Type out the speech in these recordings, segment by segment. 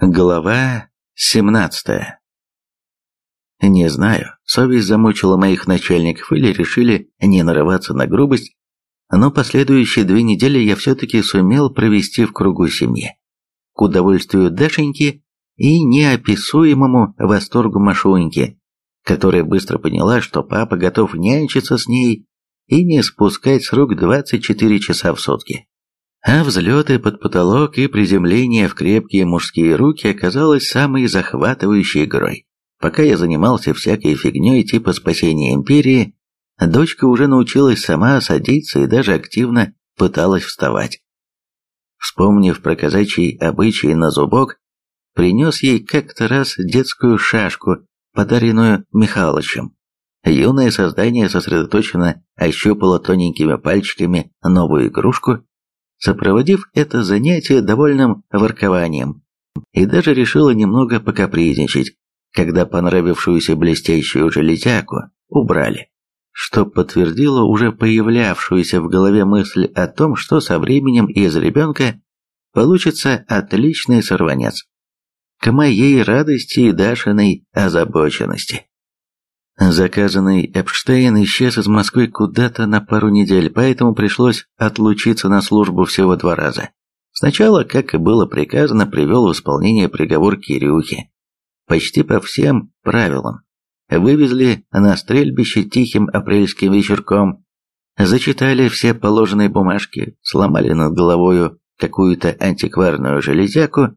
Глава 17 Не знаю, совесть замучила моих начальников или решили не нарываться на грубость, но последующие две недели я все-таки сумел провести в кругу семьи. К удовольствию Дашеньки и неописуемому восторгу Машуньки, которая быстро поняла, что папа готов нянчиться с ней и не спускать с рук 24 часа в сутки а взлеты под потолок и приземление в крепкие мужские руки оказалось самой захватывающей игрой. Пока я занимался всякой фигней типа спасения империи, дочка уже научилась сама садиться и даже активно пыталась вставать. Вспомнив про казачий обычай на зубок, принес ей как-то раз детскую шашку, подаренную Михалычем. Юное создание сосредоточенно ощупало тоненькими пальчиками новую игрушку сопроводив это занятие довольным воркованием, и даже решила немного покапризничать, когда понравившуюся блестящую железяку убрали, что подтвердило уже появлявшуюся в голове мысль о том, что со временем из ребенка получится отличный сорванец. К моей радости и Дашиной озабоченности. Заказанный Эпштейн исчез из Москвы куда-то на пару недель, поэтому пришлось отлучиться на службу всего два раза. Сначала, как и было приказано, привел в исполнение приговор Кирюхи. Почти по всем правилам. Вывезли на стрельбище тихим апрельским вечерком, зачитали все положенные бумажки, сломали над головою какую-то антикварную железяку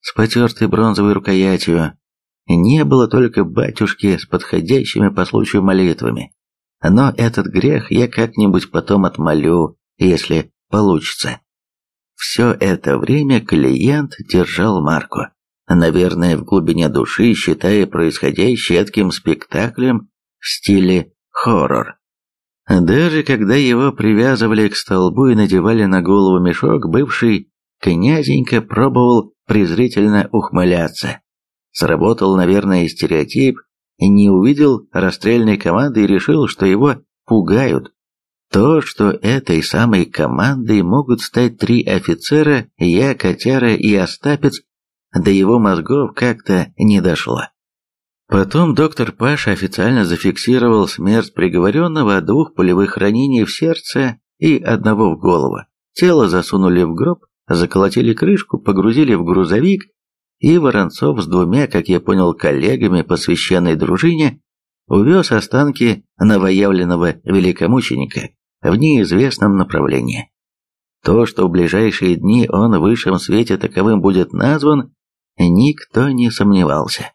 с потертой бронзовой рукоятью, не было только батюшки с подходящими по случаю молитвами. Но этот грех я как-нибудь потом отмолю, если получится. Все это время клиент держал марку, наверное, в глубине души, считая происходящее этким спектаклем в стиле хоррор. Даже когда его привязывали к столбу и надевали на голову мешок, бывший князенька пробовал презрительно ухмыляться. Сработал, наверное, стереотип, не увидел расстрельной команды и решил, что его пугают. То, что этой самой командой могут стать три офицера, я, Котяра и Остапец, до его мозгов как-то не дошло. Потом доктор Паша официально зафиксировал смерть приговоренного от двух пулевых ранений в сердце и одного в голову. Тело засунули в гроб, заколотили крышку, погрузили в грузовик и Воронцов с двумя, как я понял, коллегами по священной дружине увез останки новоявленного великомученика в неизвестном направлении. То, что в ближайшие дни он в высшем свете таковым будет назван, никто не сомневался.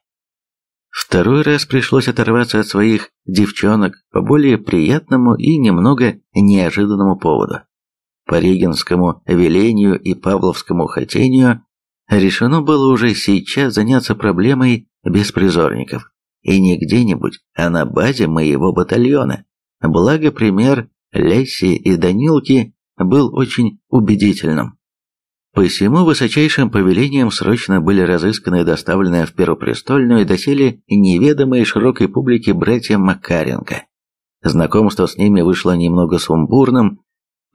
Второй раз пришлось оторваться от своих девчонок по более приятному и немного неожиданному поводу. По регенскому велению и павловскому хотению решено было уже сейчас заняться проблемой беспризорников. И не где-нибудь, а на базе моего батальона. Благо пример Лесси и Данилки был очень убедительным. Посему высочайшим повелением срочно были разысканы и доставлены в Первопрестольную доселе неведомые широкой публике братья Макаренко. Знакомство с ними вышло немного сумбурным,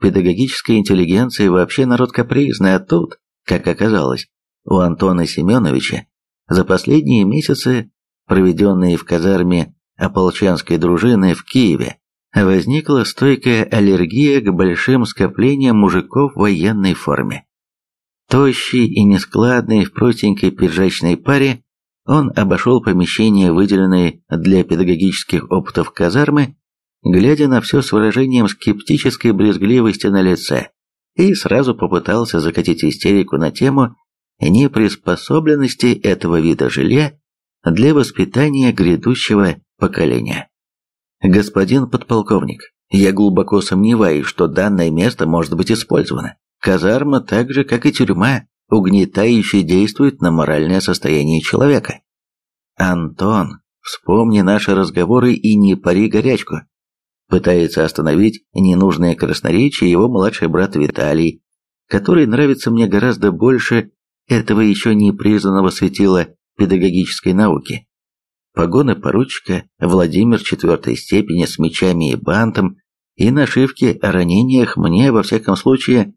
педагогическая интеллигенция вообще народ капризный, а тут, как оказалось, у Антона Семеновича за последние месяцы, проведенные в казарме ополченской дружины в Киеве, возникла стойкая аллергия к большим скоплениям мужиков в военной форме. Тощий и нескладный в простенькой пиджачной паре, он обошел помещение, выделенное для педагогических опытов казармы, глядя на все с выражением скептической брезгливости на лице, и сразу попытался закатить истерику на тему неприспособленности этого вида жилья для воспитания грядущего поколения. Господин подполковник, я глубоко сомневаюсь, что данное место может быть использовано. Казарма, так же как и тюрьма, угнетающе действует на моральное состояние человека. Антон, вспомни наши разговоры и не пари горячку. Пытается остановить ненужное красноречие его младший брат Виталий, который нравится мне гораздо больше этого еще не признанного светила педагогической науки. Погоны поручика Владимир четвертой степени с мечами и бантом и нашивки о ранениях мне, во всяком случае,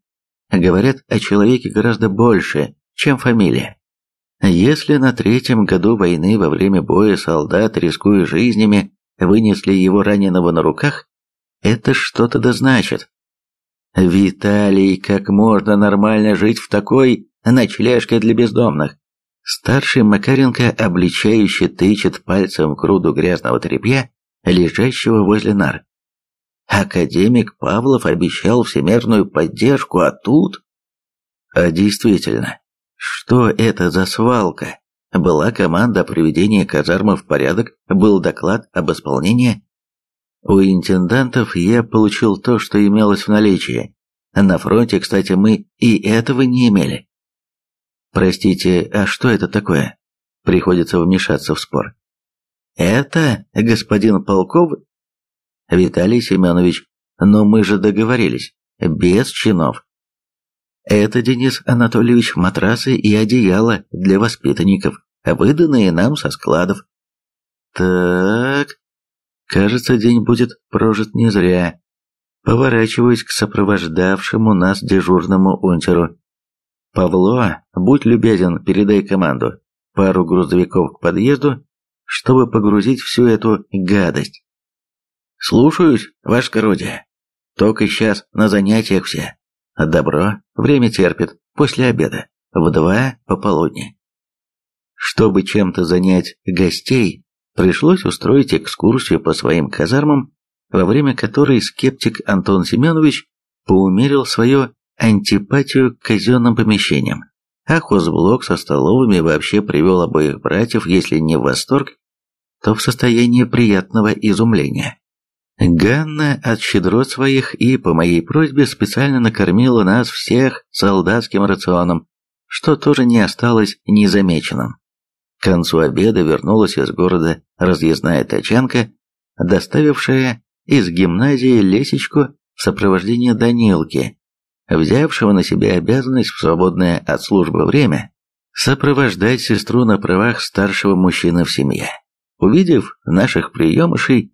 говорят о человеке гораздо больше, чем фамилия. Если на третьем году войны во время боя солдат, рискуя жизнями, вынесли его раненого на руках, это что-то да значит. Виталий, как можно нормально жить в такой ночлежке для бездомных? Старший Макаренко обличающе тычет пальцем в груду грязного тряпья, лежащего возле нар. Академик Павлов обещал всемирную поддержку, а тут... А действительно, что это за свалка? Была команда о приведении казармы в порядок, был доклад об исполнении. У интендантов я получил то, что имелось в наличии. На фронте, кстати, мы и этого не имели. Простите, а что это такое? Приходится вмешаться в спор. Это, господин Полков... Виталий Семенович, но мы же договорились, без чинов. Это, Денис Анатольевич, матрасы и одеяло для воспитанников, выданные нам со складов. Так, кажется, день будет прожит не зря. Поворачиваюсь к сопровождавшему нас дежурному унтеру. Павло, будь любезен, передай команду. Пару грузовиков к подъезду, чтобы погрузить всю эту гадость. Слушаюсь, ваше кородие. Только сейчас на занятиях все. Добро, время терпит, после обеда, в два пополудни. Чтобы чем-то занять гостей, пришлось устроить экскурсию по своим казармам, во время которой скептик Антон Семенович поумерил свою антипатию к казенным помещениям, а хозблок со столовыми вообще привел обоих братьев, если не в восторг, то в состояние приятного изумления. Ганна от щедрот своих и по моей просьбе специально накормила нас всех солдатским рационом, что тоже не осталось незамеченным. К концу обеда вернулась из города разъездная тачанка, доставившая из гимназии Лесечку в сопровождении Данилки, взявшего на себя обязанность в свободное от службы время сопровождать сестру на правах старшего мужчины в семье. Увидев наших приемышей,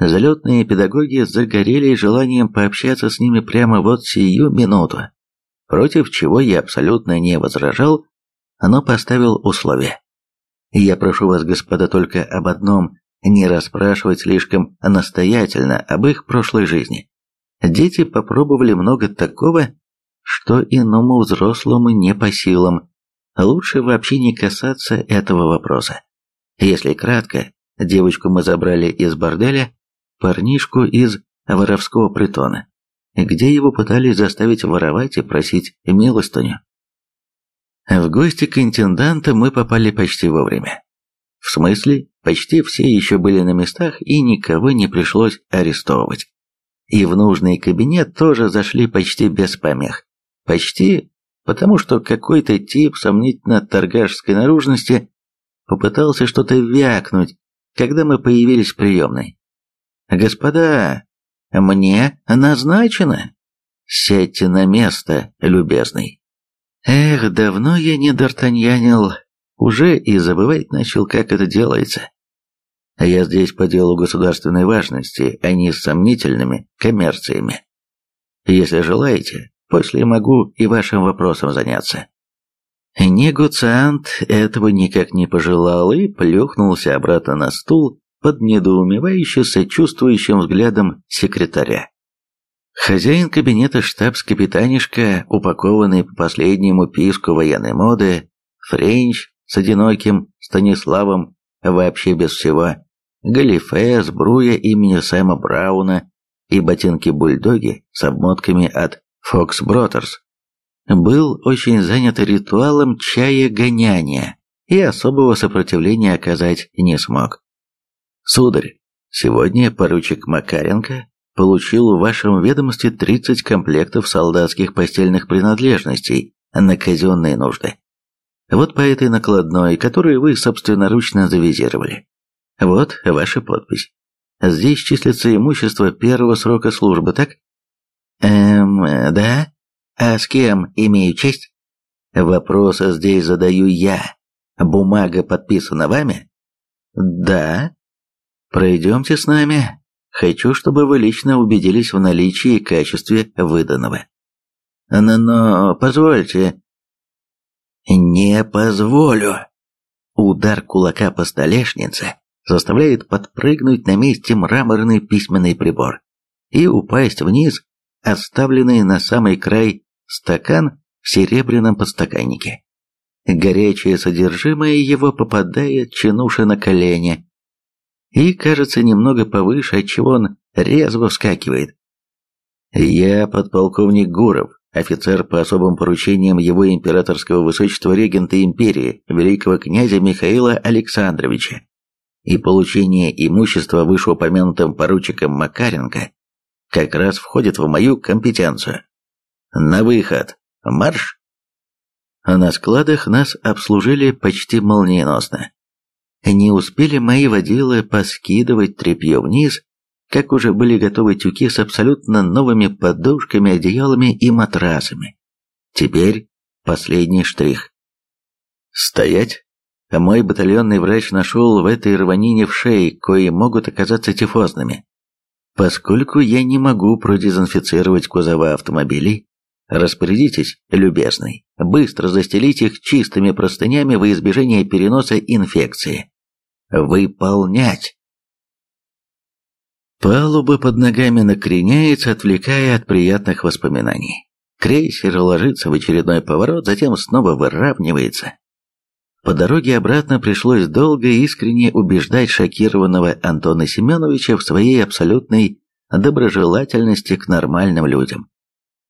Залетные педагоги загорелись желанием пообщаться с ними прямо вот сию минуту, против чего я абсолютно не возражал, но поставил условие. Я прошу вас, господа, только об одном, не расспрашивать слишком настоятельно об их прошлой жизни. Дети попробовали много такого, что иному взрослому не по силам. Лучше вообще не касаться этого вопроса. Если кратко, девочку мы забрали из борделя, парнишку из воровского притона, где его пытались заставить воровать и просить милостыню. В гости к интенданта мы попали почти вовремя. В смысле, почти все еще были на местах и никого не пришлось арестовывать. И в нужный кабинет тоже зашли почти без помех. Почти, потому что какой-то тип сомнительно торгашской наружности попытался что-то вякнуть, когда мы появились в приемной. «Господа, мне назначено. Сядьте на место, любезный». Эх, давно я не д'Артаньянил, уже и забывать начал, как это делается. Я здесь по делу государственной важности, а не с сомнительными коммерциями. Если желаете, после могу и вашим вопросом заняться. Негуциант этого никак не пожелал и плюхнулся обратно на стул, под недоумевающе сочувствующим взглядом секретаря. Хозяин кабинета штабс-капитанишка, упакованный по последнему писку военной моды, Френч с одиноким Станиславом, вообще без всего, галифе, сбруя имени Сэма Брауна и ботинки-бульдоги с обмотками от Fox Brothers, был очень занят ритуалом чая-гоняния и особого сопротивления оказать не смог. Сударь, сегодня поручик Макаренко получил в вашем ведомстве 30 комплектов солдатских постельных принадлежностей на казенные нужды. Вот по этой накладной, которую вы собственноручно завизировали. Вот ваша подпись. Здесь числится имущество первого срока службы, так? Эм, да? А с кем имею честь? Вопросы здесь задаю я. Бумага подписана вами? Да. Пройдемте с нами. Хочу, чтобы вы лично убедились в наличии и качестве выданного. Но, но позвольте. «Не позволю!» Удар кулака по столешнице заставляет подпрыгнуть на месте мраморный письменный прибор и упасть вниз, оставленный на самый край стакан в серебряном подстаканнике. Горячее содержимое его попадает чинуше на колени и кажется немного повыше, отчего он резво вскакивает. «Я подполковник Гуров, офицер по особым поручениям его императорского высочества регента империи, великого князя Михаила Александровича, и получение имущества вышеупомянутым поручиком Макаренко как раз входит в мою компетенцию. На выход! Марш!» На складах нас обслужили почти молниеносно. Не успели мои водилы поскидывать тряпье вниз, как уже были готовы тюки с абсолютно новыми подушками, одеялами и матрасами. Теперь последний штрих. Стоять. Мой батальонный врач нашел в этой рванине в шее, кои могут оказаться тифозными. Поскольку я не могу продезинфицировать кузова автомобилей, распорядитесь, любезный, быстро застелить их чистыми простынями во избежание переноса инфекции. Выполнять! Палуба под ногами накреняется, отвлекая от приятных воспоминаний. Крейсер ложится в очередной поворот, затем снова выравнивается. По дороге обратно пришлось долго и искренне убеждать шокированного Антона Семеновича в своей абсолютной доброжелательности к нормальным людям.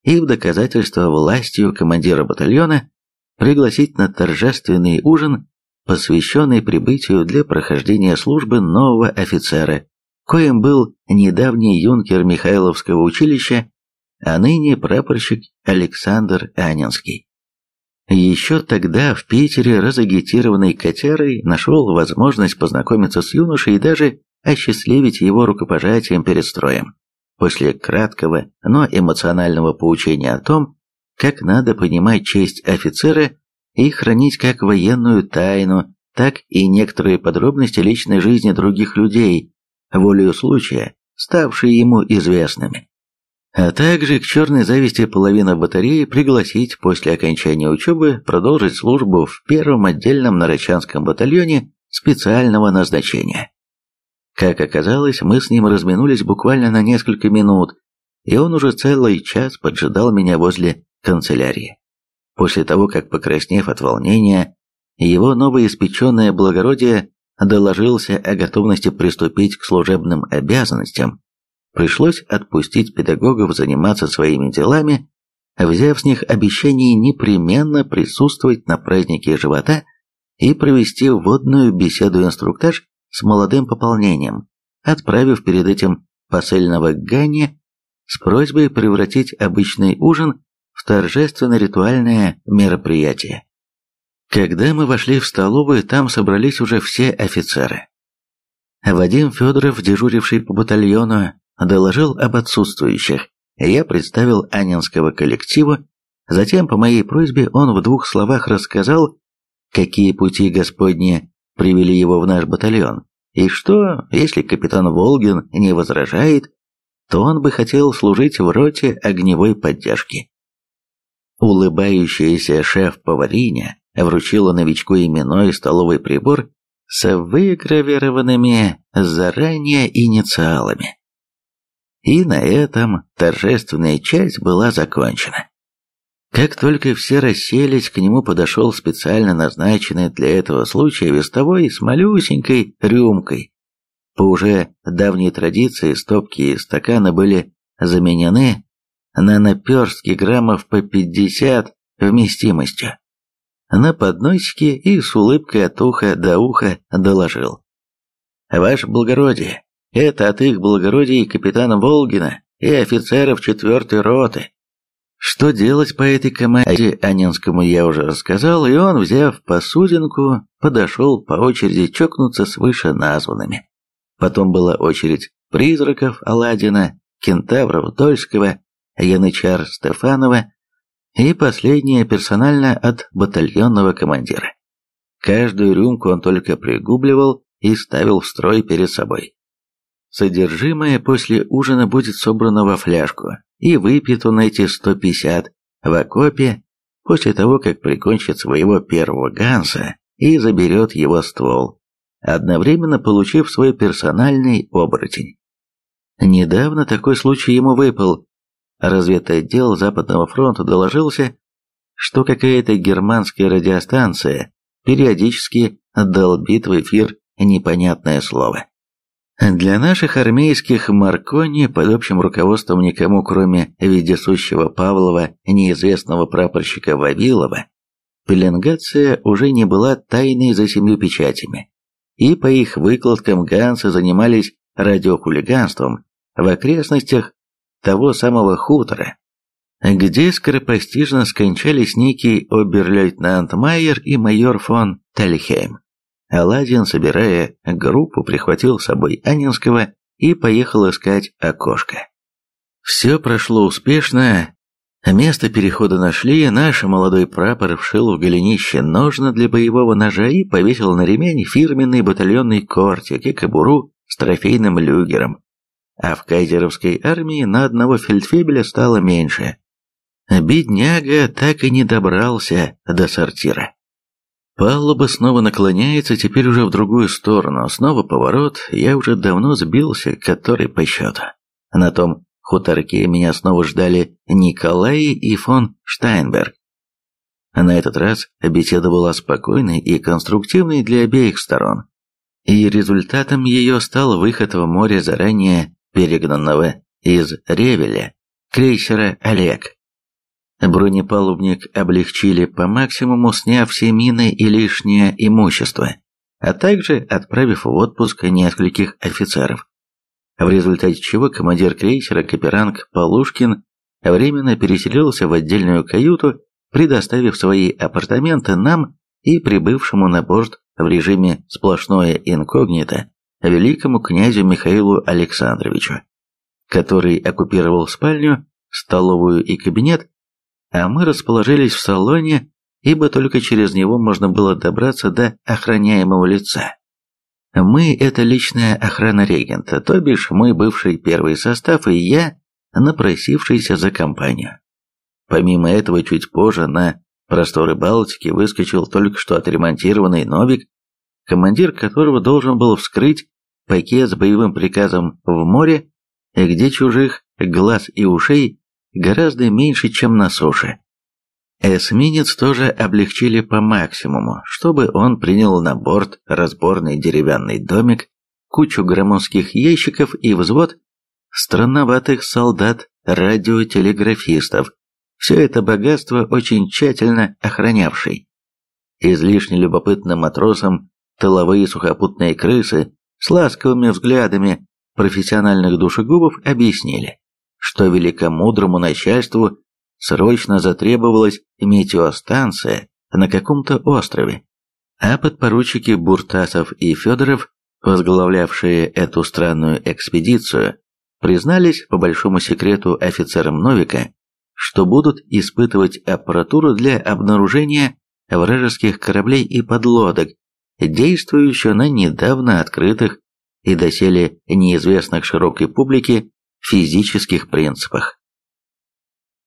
И в доказательство властью командира батальона пригласить на торжественный ужин, посвященный прибытию для прохождения службы нового офицера коим был недавний юнкер Михайловского училища, а ныне прапорщик Александр Анинский. Еще тогда в Питере разагитированный котярой нашел возможность познакомиться с юношей и даже осчастливить его рукопожатием перед строем. После краткого, но эмоционального поучения о том, как надо понимать честь офицера и хранить как военную тайну, так и некоторые подробности личной жизни других людей, волею случая, ставшие ему известными. А также к черной зависти половина батареи пригласить после окончания учебы продолжить службу в первом отдельном Нарочанском батальоне специального назначения. Как оказалось, мы с ним разминулись буквально на несколько минут, и он уже целый час поджидал меня возле канцелярии. После того, как, покраснев от волнения, его новоиспеченное благородие доложился о готовности приступить к служебным обязанностям, пришлось отпустить педагогов заниматься своими делами, взяв с них обещание непременно присутствовать на празднике живота и провести вводную беседу-инструктаж с молодым пополнением, отправив перед этим посыльного Ганне с просьбой превратить обычный ужин в торжественно-ритуальное мероприятие. Когда мы вошли в столовую, там собрались уже все офицеры. Вадим Федоров, дежуривший по батальону, доложил об отсутствующих. Я представил Анинского коллективу, затем по моей просьбе он в двух словах рассказал, какие пути Господни привели его в наш батальон, и что, если капитан Волгин не возражает, то он бы хотел служить в роте огневой поддержки. Улыбающаяся шеф-повариня вручила новичку именной столовый прибор с выгравированными заранее инициалами. И на этом торжественная часть была закончена. Как только все расселись, к нему подошел специально назначенный для этого случая вестовой с малюсенькой рюмкой. По уже давней традиции стопки и стаканы были заменены на наперстки граммов по 50 вместимостью на подносике и с улыбкой от уха до уха доложил. «Ваше благородие, это от их благородия капитана Волгина и офицеров четвертой роты. Что делать по этой команде Анинскому я уже рассказал, и он, взяв посудинку, подошел по очереди чокнуться с вышеназванными. Потом была очередь призраков Аладдина, кентавров Дольского, янычар Стефанова и последнее персонально от батальонного командира. Каждую рюмку он только пригубливал и ставил в строй перед собой. Содержимое после ужина будет собрано во фляжку и выпито на эти 150 в окопе после того, как прикончит своего первого Ганса и заберет его ствол, одновременно получив свой персональный оборотень. Недавно такой случай ему выпал. Разведотдел Западного фронта доложился, что какая-то германская радиостанция периодически долбит в эфир непонятное слово. Для наших армейских Маркони под общим руководством никому, кроме вездесущего Павлова, неизвестного прапорщика Вавилова, пеленгация уже не была тайной за семью печатями, и по их выкладкам ганцы занимались радиохулиганством в окрестностях того самого хутора, где скоропостижно скончались некий обер-лейтенант Майер и майор фон Тальхейм. Аладдин, собирая группу, прихватил с собой Анинского и поехал искать окошко. Все прошло успешно. Место перехода нашли, наш молодой прапор вшил в голенище ножны для боевого ножа и повесил на ремень фирменный батальонный кортик и кобуру с трофейным люгером. А в кайзеровской армии на одного фельдфебеля стало меньше. Бедняга так и не добрался до сортира. Палуба снова наклоняется, теперь уже в другую сторону. Снова поворот, я уже давно сбился, который по счету. На том хуторке меня снова ждали Николай и фон Штайнберг. На этот раз беседа была спокойной и конструктивной для обеих сторон. И результатом ее стал выход в море заранее перегнанного из Ревеля крейсера «Олег». Бронепалубник облегчили по максимуму, сняв все мины и лишнее имущество, а также отправив в отпуск нескольких офицеров. В результате чего командир крейсера Каперанг Полушкин временно переселился в отдельную каюту, предоставив свои апартаменты нам и прибывшему на борт в режиме сплошное инкогнито великому князю Михаилу Александровичу, который оккупировал спальню, столовую и кабинет, а мы расположились в салоне, ибо только через него можно было добраться до охраняемого лица. Мы – это личная охрана регента, то бишь мой бывший первый состав и я, напросившийся за компанию. Помимо этого, чуть позже на просторы Балтики выскочил только что отремонтированный Новик, командир которого должен был вскрыть пакет с боевым приказом в море, где чужих глаз и ушей гораздо меньше, чем на суше. Эсминец тоже облегчили по максимуму, чтобы он принял на борт разборный деревянный домик, кучу громоздких ящиков и взвод странноватых солдат-радиотелеграфистов, все это богатство очень тщательно охранявший. Излишне любопытным матросам тыловые сухопутные крысы с ласковыми взглядами профессиональных душегубов объяснили, что великомудрому начальству срочно затребовалась метеостанция на каком-то острове, а подпоручики Буртасов и Федоров, возглавлявшие эту странную экспедицию, признались по большому секрету офицерам Новика, что будут испытывать аппаратуру для обнаружения вражеских кораблей и подлодок, действующую на недавно открытых и доселе неизвестных широкой публике физических принципах.